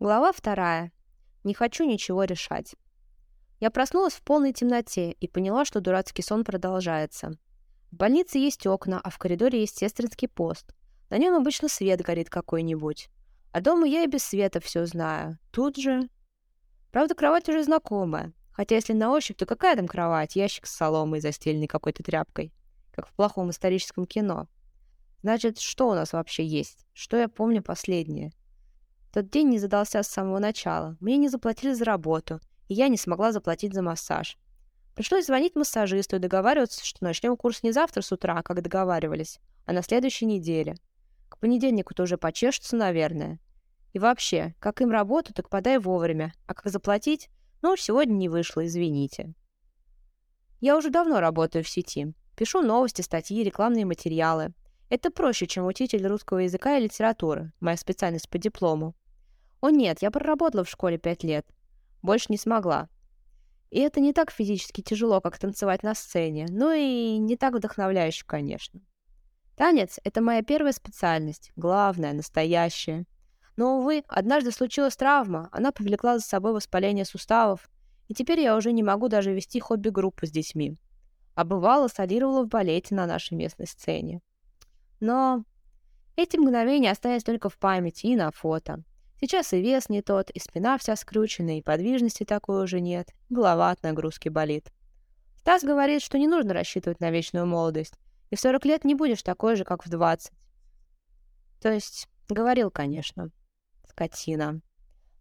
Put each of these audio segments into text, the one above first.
Глава вторая. Не хочу ничего решать. Я проснулась в полной темноте и поняла, что дурацкий сон продолжается. В больнице есть окна, а в коридоре есть сестринский пост. На нем обычно свет горит какой-нибудь. А дома я и без света все знаю. Тут же... Правда, кровать уже знакомая. Хотя если на ощупь, то какая там кровать? Ящик с соломой, застеленный какой-то тряпкой. Как в плохом историческом кино. Значит, что у нас вообще есть? Что я помню последнее? Тот день не задался с самого начала. Мне не заплатили за работу, и я не смогла заплатить за массаж. Пришлось звонить массажисту и договариваться, что начнем курс не завтра с утра, как договаривались, а на следующей неделе. К понедельнику-то уже почешутся, наверное. И вообще, как им работу, так подай вовремя. А как заплатить? Ну, сегодня не вышло, извините. Я уже давно работаю в сети. Пишу новости, статьи, рекламные материалы. Это проще, чем учитель русского языка и литературы, моя специальность по диплому. О нет, я проработала в школе пять лет. Больше не смогла. И это не так физически тяжело, как танцевать на сцене, но и не так вдохновляюще, конечно. Танец — это моя первая специальность, главная, настоящая. Но, увы, однажды случилась травма, она повлекла за собой воспаление суставов, и теперь я уже не могу даже вести хобби-группу с детьми. А бывало, солировала в балете на нашей местной сцене. Но эти мгновения остались только в памяти и на фото. Сейчас и вес не тот, и спина вся скручена, и подвижности такой уже нет, голова от нагрузки болит. Стас говорит, что не нужно рассчитывать на вечную молодость, и в 40 лет не будешь такой же, как в 20. То есть, говорил, конечно. Скотина.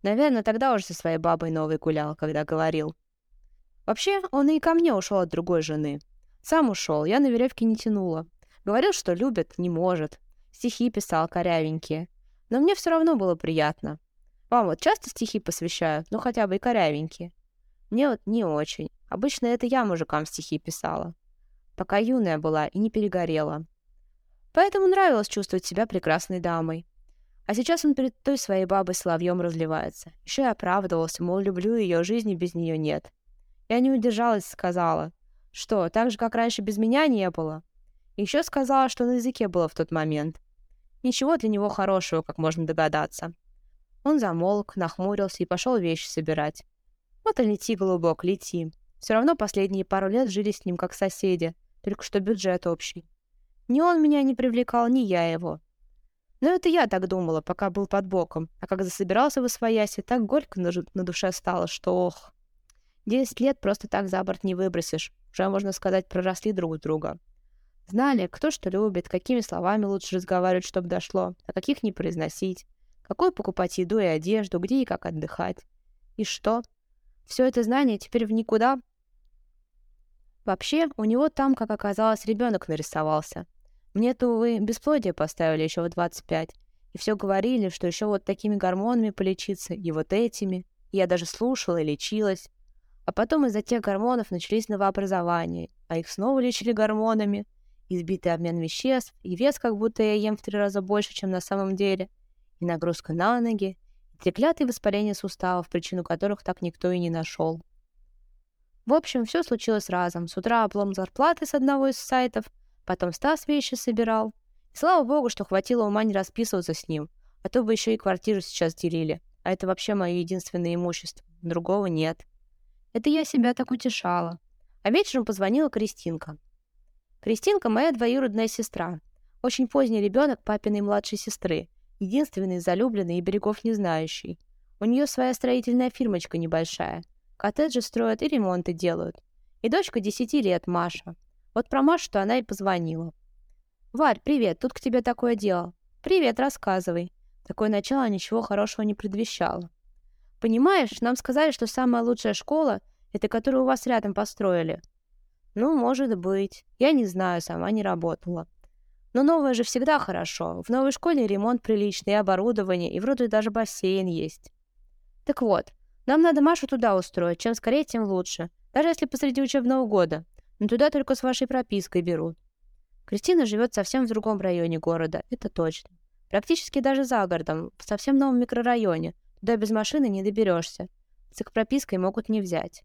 Наверное, тогда уже со своей бабой новой гулял, когда говорил. Вообще, он и ко мне ушел от другой жены. Сам ушел, я на веревке не тянула. Говорил, что любит, не может. Стихи писал корявенькие. Но мне все равно было приятно. Вам вот часто стихи посвящают, ну хотя бы и корявенькие? Мне вот не очень. Обычно это я мужикам стихи писала. Пока юная была и не перегорела. Поэтому нравилось чувствовать себя прекрасной дамой. А сейчас он перед той своей бабой соловьем разливается. Еще и оправдывался, мол, люблю ее, жизни без нее нет. Я не удержалась, сказала. Что, так же, как раньше без меня не было? Еще сказала, что на языке было в тот момент. Ничего для него хорошего, как можно догадаться. Он замолк, нахмурился и пошел вещи собирать. Вот и лети, голубок, лети. Все равно последние пару лет жили с ним как соседи, только что бюджет общий. Ни он меня не привлекал, ни я его. Но это я так думала, пока был под боком, а как засобирался в освояси, так горько на, на душе стало, что ох. Десять лет просто так за борт не выбросишь. Уже, можно сказать, проросли друг друга. Знали, кто что любит, какими словами лучше разговаривать, чтобы дошло, а каких не произносить, какой покупать еду и одежду, где и как отдыхать. И что? Все это знание теперь в никуда? Вообще, у него там, как оказалось, ребенок нарисовался. Мне-то, увы, бесплодие поставили еще в 25. И все говорили, что еще вот такими гормонами полечиться, и вот этими. Я даже слушала и лечилась. А потом из-за тех гормонов начались новообразования, а их снова лечили гормонами — избитый обмен веществ, и вес, как будто я ем в три раза больше, чем на самом деле, и нагрузка на ноги, и треклятые воспаления суставов, причину которых так никто и не нашел. В общем, все случилось разом. С утра облом зарплаты с одного из сайтов, потом Стас вещи собирал. И слава богу, что хватило ума не расписываться с ним, а то бы еще и квартиру сейчас делили. А это вообще мое единственное имущество. Другого нет. Это я себя так утешала. А вечером позвонила Кристинка. Кристинка — моя двоюродная сестра. Очень поздний ребенок папиной младшей сестры. Единственный, залюбленный и берегов не знающий. У нее своя строительная фирмочка небольшая. Коттеджи строят и ремонты делают. И дочка десяти лет, Маша. Вот про Машу-то она и позвонила. «Варь, привет, тут к тебе такое дело». «Привет, рассказывай». Такое начало ничего хорошего не предвещало. «Понимаешь, нам сказали, что самая лучшая школа — это которую у вас рядом построили. Ну, может быть. Я не знаю, сама не работала. Но новое же всегда хорошо. В новой школе ремонт приличный, и оборудование, и вроде даже бассейн есть. Так вот, нам надо Машу туда устроить. Чем скорее, тем лучше. Даже если посреди учебного года. Но туда только с вашей пропиской берут. Кристина живет совсем в другом районе города, это точно. Практически даже за городом, в совсем новом микрорайоне. Туда без машины не доберешься. С их пропиской могут не взять.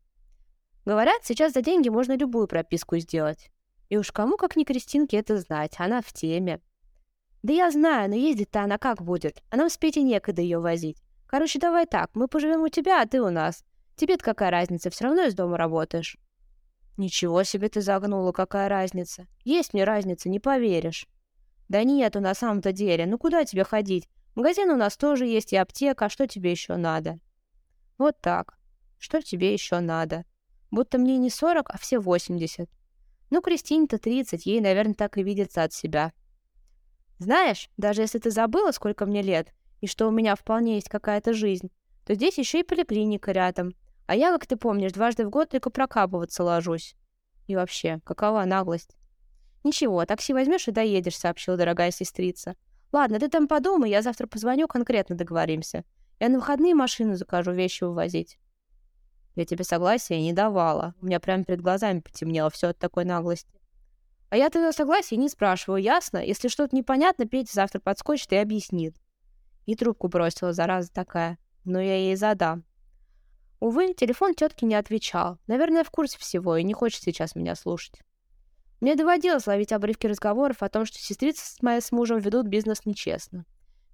Говорят, сейчас за деньги можно любую прописку сделать. И уж кому, как ни Кристинке, это знать, она в теме. Да я знаю, но ездить-то она как будет? А нам с Петей некогда ее возить. Короче, давай так, мы поживем у тебя, а ты у нас. Тебе-то какая разница, все равно из дома работаешь. Ничего себе ты загнула, какая разница. Есть мне разница, не поверишь. Да нету на самом-то деле, ну куда тебе ходить? Магазин у нас тоже есть и аптека, а что тебе еще надо? Вот так. Что тебе еще надо? Будто мне не 40, а все 80. Ну, Кристине-то 30, ей, наверное, так и видится от себя. Знаешь, даже если ты забыла, сколько мне лет, и что у меня вполне есть какая-то жизнь, то здесь еще и поликлиника рядом. А я, как ты помнишь, дважды в год только прокапываться ложусь. И вообще, какова наглость? Ничего, такси возьмешь и доедешь, сообщила дорогая сестрица. Ладно, ты там подумай, я завтра позвоню, конкретно договоримся. Я на выходные машину закажу вещи вывозить. Я тебе согласия не давала. У меня прямо перед глазами потемнело все от такой наглости. А я тогда согласия не спрашиваю, ясно? Если что-то непонятно, Петя завтра подскочит и объяснит. И трубку бросила, зараза такая. Но я ей задам. Увы, телефон тетки не отвечал. Наверное, в курсе всего и не хочет сейчас меня слушать. Мне доводилось ловить обрывки разговоров о том, что сестрица с моей с мужем ведут бизнес нечестно.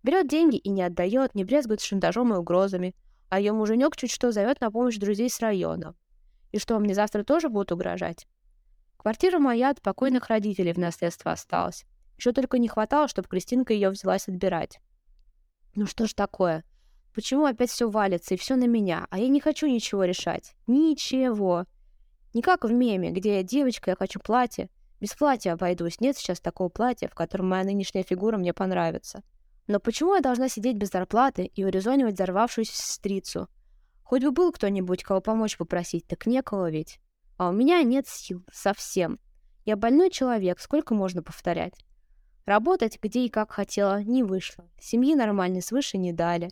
Берет деньги и не отдает, не брезгует шантажом и угрозами, а ее муженек чуть что зовет на помощь друзей с района. И что, мне завтра тоже будут угрожать? Квартира моя от покойных родителей в наследство осталась. Еще только не хватало, чтобы Кристинка ее взялась отбирать. Ну что ж такое? Почему опять все валится и все на меня, а я не хочу ничего решать? Ничего. Не как в меме, где я девочка, я хочу платье. Без платья обойдусь. Нет сейчас такого платья, в котором моя нынешняя фигура мне понравится. Но почему я должна сидеть без зарплаты и урезонивать взорвавшуюся сестрицу? Хоть бы был кто-нибудь, кого помочь попросить, так некого ведь. А у меня нет сил. Совсем. Я больной человек, сколько можно повторять? Работать где и как хотела не вышло. Семьи нормальной свыше не дали.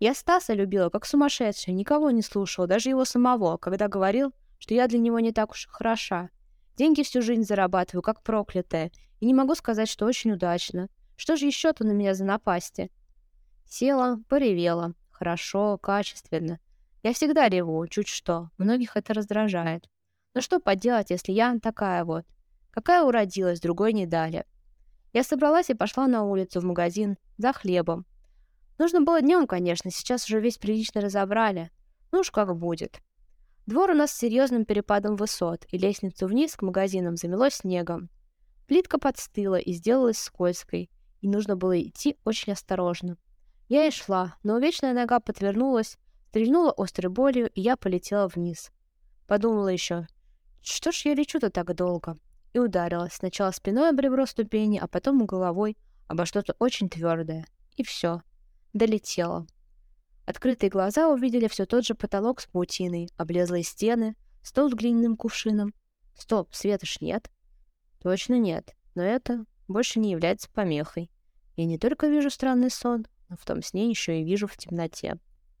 Я Стаса любила, как сумасшедшая, никого не слушала, даже его самого, когда говорил, что я для него не так уж хороша. Деньги всю жизнь зарабатываю, как проклятая, и не могу сказать, что очень удачно. Что же еще-то на меня за напасти? Села, поревела. Хорошо, качественно. Я всегда реву, чуть что. Многих это раздражает. Но что поделать, если я такая вот? Какая уродилась, другой не дали. Я собралась и пошла на улицу в магазин за хлебом. Нужно было днем, конечно, сейчас уже весь прилично разобрали. Ну уж как будет. Двор у нас с серьезным перепадом высот, и лестницу вниз к магазинам замело снегом. Плитка подстыла и сделалась скользкой и нужно было идти очень осторожно. Я и шла, но увечная нога подвернулась, стрельнула острой болью, и я полетела вниз. Подумала еще, что ж я лечу-то так долго? И ударилась сначала спиной об ребро ступени, а потом головой обо что-то очень твердое. И все. Долетела. Открытые глаза увидели все тот же потолок с паутиной, облезлые стены, стол с глиняным кувшином. Стоп, света ж нет. Точно нет, но это больше не является помехой. Я не только вижу странный сон, но в том сне еще и вижу в темноте.